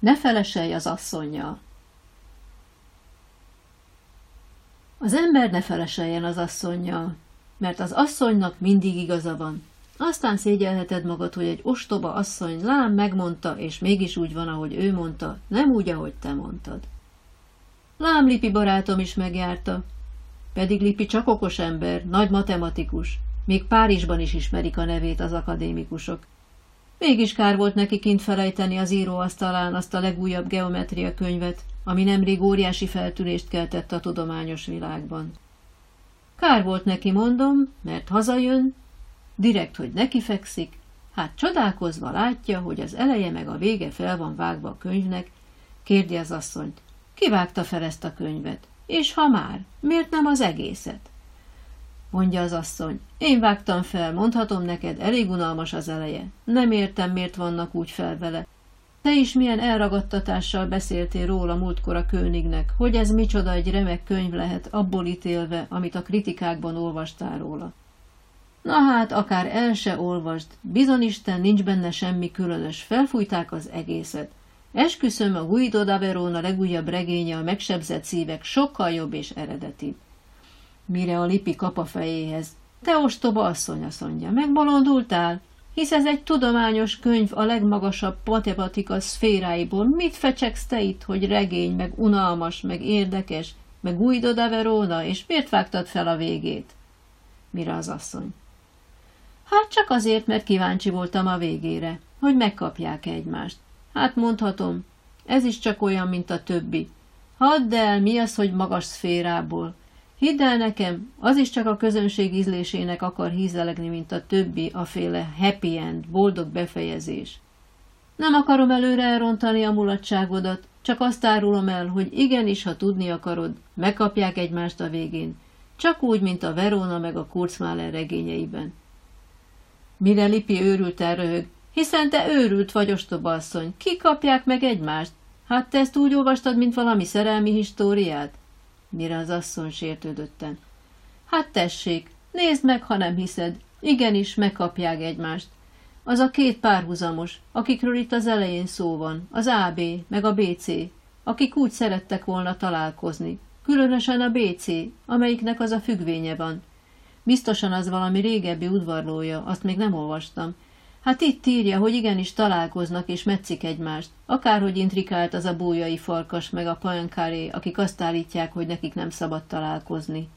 Ne feleselj az asszonyjal. Az ember ne feleseljen az asszonyjal, mert az asszonynak mindig igaza van. Aztán szégyelheted magad, hogy egy ostoba asszony lám megmondta, és mégis úgy van, ahogy ő mondta, nem úgy, ahogy te mondtad. Lám Lipi barátom is megjárta, pedig Lipi csak okos ember, nagy matematikus, még Párizsban is ismerik a nevét az akadémikusok. Mégis kár volt neki kint felejteni az íróasztalán azt a legújabb geometria könyvet, ami nemrég óriási feltűnést keltett a tudományos világban. Kár volt neki, mondom, mert hazajön, direkt, hogy neki fekszik, hát csodálkozva látja, hogy az eleje meg a vége fel van vágva a könyvnek, kérdi az asszonyt, kivágta fel ezt a könyvet, és ha már, miért nem az egészet? Mondja az asszony. Én vágtam fel, mondhatom neked, elég unalmas az eleje. Nem értem, miért vannak úgy fel vele. Te is milyen elragadtatással beszéltél róla múltkor a Könignek, hogy ez micsoda egy remek könyv lehet, abból ítélve, amit a kritikákban olvastál róla. Na hát, akár el se olvasd, bizonyisten nincs benne semmi különös, felfújták az egészet. Esküszöm, a Guido da Verona legújabb regénye a megsebzett szívek sokkal jobb és eredetibb mire a lipi kap fejéhez. Te ostoba asszony, azt mondja, megbolondultál? Hisz ez egy tudományos könyv a legmagasabb matematika szféráiból. Mit fecsegsz te itt, hogy regény, meg unalmas, meg érdekes, meg Guido da Verona, és miért vágtad fel a végét? Mire az asszony? Hát csak azért, mert kíváncsi voltam a végére, hogy megkapják -e egymást. Hát mondhatom, ez is csak olyan, mint a többi. Hadd el, mi az, hogy magas szférából. Hidd el nekem, az is csak a közönség ízlésének akar hízelegni, mint a többi, a féle happy end, boldog befejezés. Nem akarom előre elrontani a mulatságodat, csak azt árulom el, hogy igenis, ha tudni akarod, megkapják egymást a végén, csak úgy, mint a Verona meg a Kurzmáler regényeiben. Mire Lipi őrült röhög, hiszen te őrült vagy, ostoba asszony, ki kapják meg egymást? Hát te ezt úgy olvastad, mint valami szerelmi históriát? Mire az asszony sértődötten. Hát tessék, nézd meg, ha nem hiszed. Igenis, megkapják egymást. Az a két párhuzamos, akikről itt az elején szó van, az AB, meg a BC, akik úgy szerettek volna találkozni. Különösen a BC, amelyiknek az a függvénye van. Biztosan az valami régebbi udvarlója, azt még nem olvastam, Hát itt írja, hogy igenis találkoznak és metszik egymást. Akárhogy intrikált az a bújai farkas meg a pajankáré, akik azt állítják, hogy nekik nem szabad találkozni.